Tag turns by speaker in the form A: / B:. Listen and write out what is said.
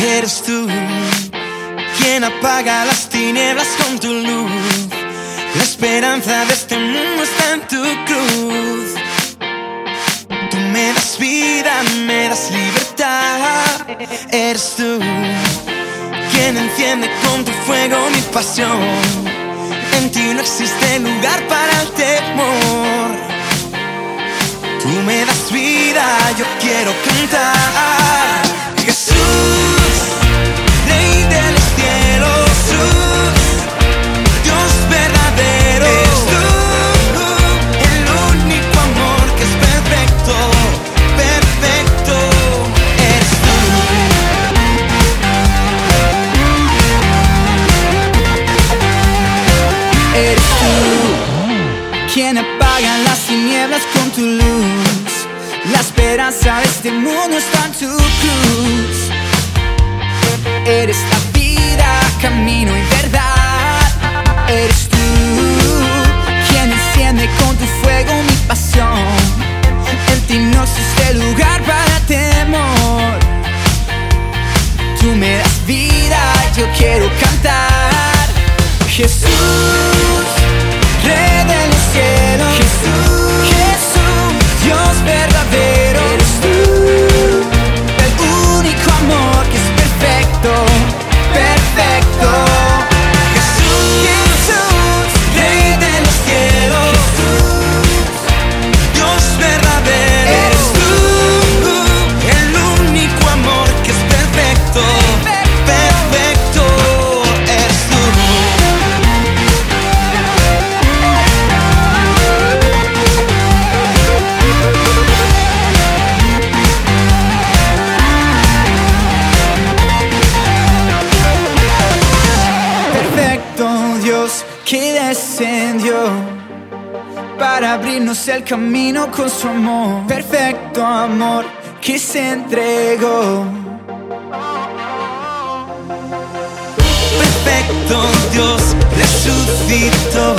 A: Eres tú quien apaga las tinieblas con tu luz. La esperanza de este mundo está en tu cruz. Tú me das vida, me das libertad. Eres tú quien enciende con tu fuego mi pasión. En ti no existe lugar para el temor. Tú me das vida, yo quiero cantar.
B: Quien apaga las tinieblas con tu luz. La esperanza de este mundo está en tu cruz. Eres la vida, camino y verdad. Eres tú quien enciende con tu fuego mi pasión. En ti no existe lugar para temor. Tú me das vida, yo quiero cantar. Jesús, Dios que descendió para abrirnos el camino con su amor. Perfecto amor que se entregó.
A: Perfecto Dios resucitó